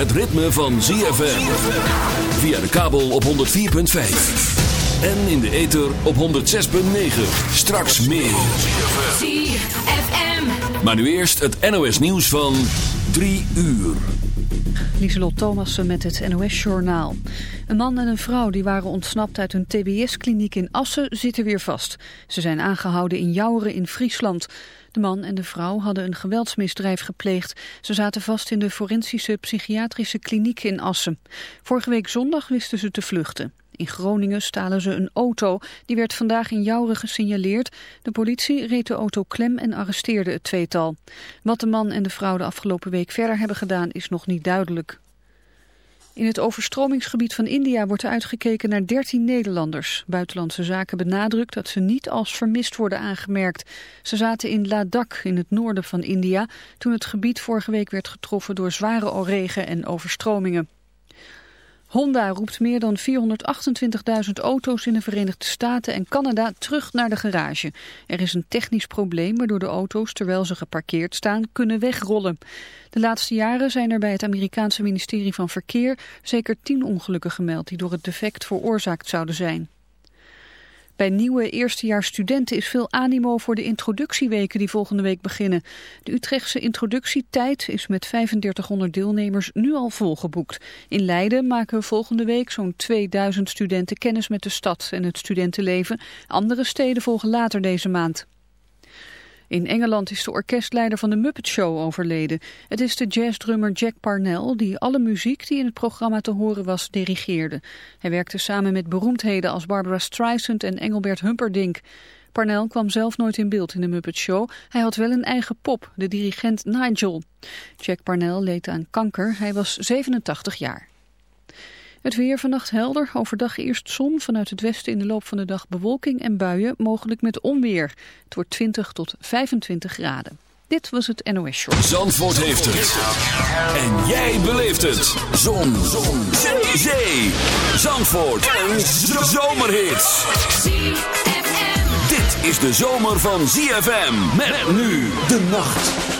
het ritme van ZFM. Via de kabel op 104.5. En in de ether op 106.9. Straks meer. ZFM. Maar nu eerst het NOS nieuws van 3 uur. Lieselot Thomassen met het NOS-journaal. Een man en een vrouw die waren ontsnapt uit een tbs-kliniek in Assen zitten weer vast. Ze zijn aangehouden in Jouren in Friesland. De man en de vrouw hadden een geweldsmisdrijf gepleegd. Ze zaten vast in de forensische psychiatrische kliniek in Assen. Vorige week zondag wisten ze te vluchten. In Groningen stalen ze een auto. Die werd vandaag in Jouren gesignaleerd. De politie reed de auto klem en arresteerde het tweetal. Wat de man en de vrouw de afgelopen week verder hebben gedaan is nog niet duidelijk. In het overstromingsgebied van India wordt uitgekeken naar 13 Nederlanders. Buitenlandse Zaken benadrukt dat ze niet als vermist worden aangemerkt. Ze zaten in Ladakh in het noorden van India... toen het gebied vorige week werd getroffen door zware regen en overstromingen. Honda roept meer dan 428.000 auto's in de Verenigde Staten en Canada terug naar de garage. Er is een technisch probleem waardoor de auto's, terwijl ze geparkeerd staan, kunnen wegrollen. De laatste jaren zijn er bij het Amerikaanse ministerie van Verkeer zeker tien ongelukken gemeld die door het defect veroorzaakt zouden zijn. Bij nieuwe eerstejaarsstudenten is veel animo voor de introductieweken die volgende week beginnen. De Utrechtse introductietijd is met 3500 deelnemers nu al volgeboekt. In Leiden maken volgende week zo'n 2000 studenten kennis met de stad en het studentenleven. Andere steden volgen later deze maand. In Engeland is de orkestleider van de Muppet Show overleden. Het is de jazzdrummer Jack Parnell die alle muziek die in het programma te horen was dirigeerde. Hij werkte samen met beroemdheden als Barbara Streisand en Engelbert Humperdinck. Parnell kwam zelf nooit in beeld in de Muppet Show. Hij had wel een eigen pop, de dirigent Nigel. Jack Parnell leed aan kanker. Hij was 87 jaar. Het weer vannacht helder, overdag eerst zon, vanuit het westen in de loop van de dag bewolking en buien, mogelijk met onweer. Het wordt 20 tot 25 graden. Dit was het NOS Show. Zandvoort heeft het. En jij beleeft het. Zon. zon. Zee. Zandvoort. Een zomerhit. ZFM. Dit is de zomer van ZFM. Met nu de nacht.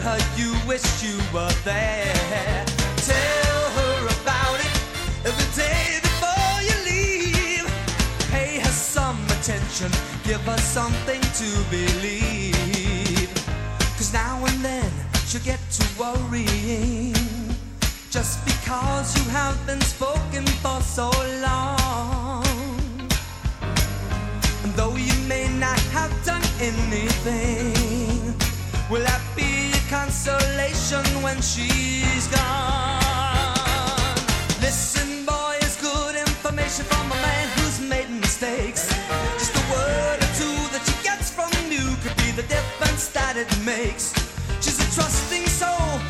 her you wished you were there. Tell her about it every day before you leave. Pay her some attention, give her something to believe. Cause now and then she'll get to worrying. Just because you have been spoken for so long. And though you may not have done anything, will that be? consolation when she's gone. Listen, boy, it's good information from a man who's made mistakes. Just a word or two that she gets from you could be the difference that it makes. She's a trusting soul.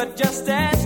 but just as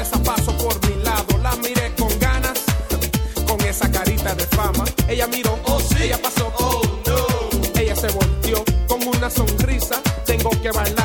princesa pasó por mi lado, la miré con ganas, con esa carita de fama. Ella miró, oh sí, ella pasó, oh no. Ella se volteó con una sonrisa, tengo que bailar